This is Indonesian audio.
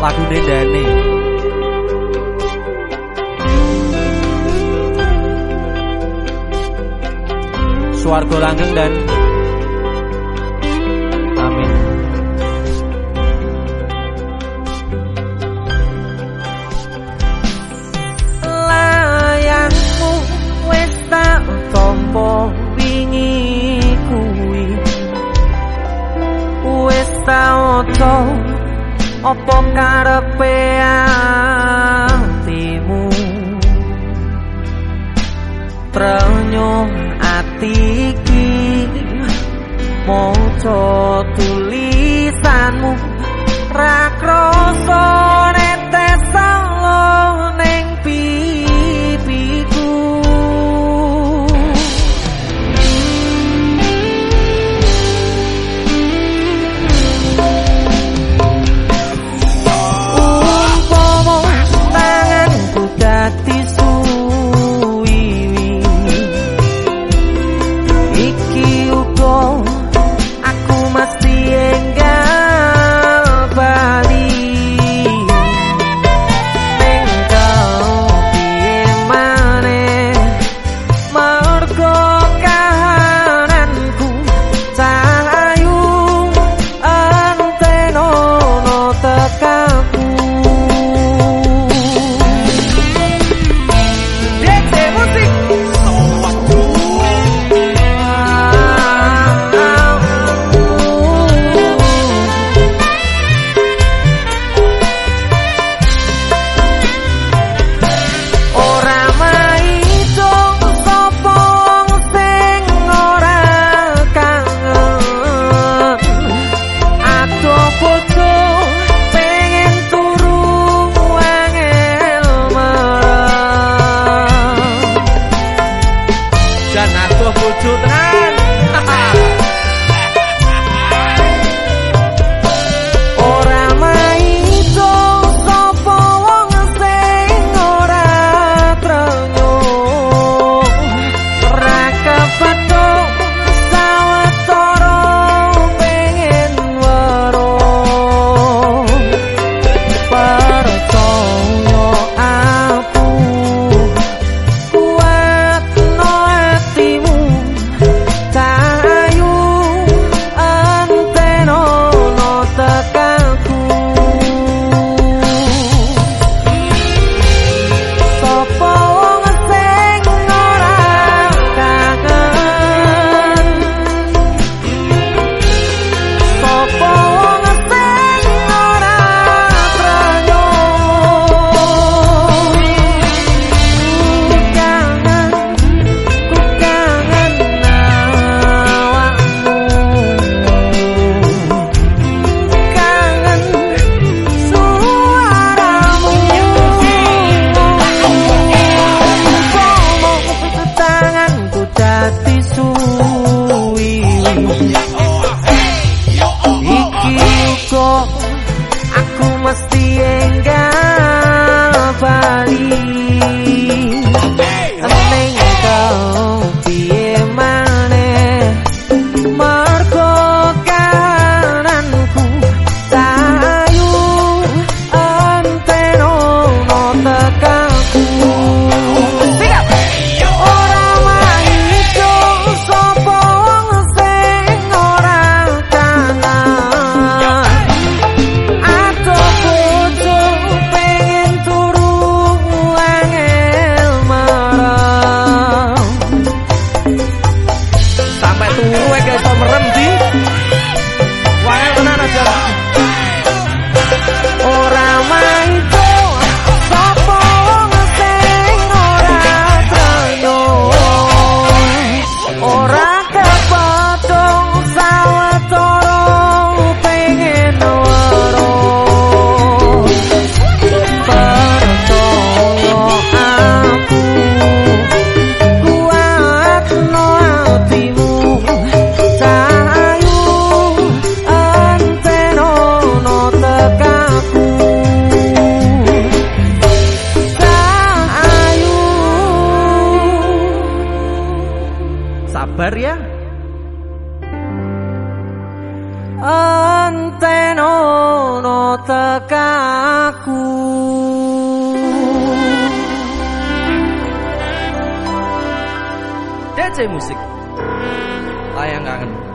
lagu Dani Suargo langgeng dan kape ang timu Trenyong atiki Mojo tulisanmu. Rakrosok Antenono tekaku DC Musik Layangan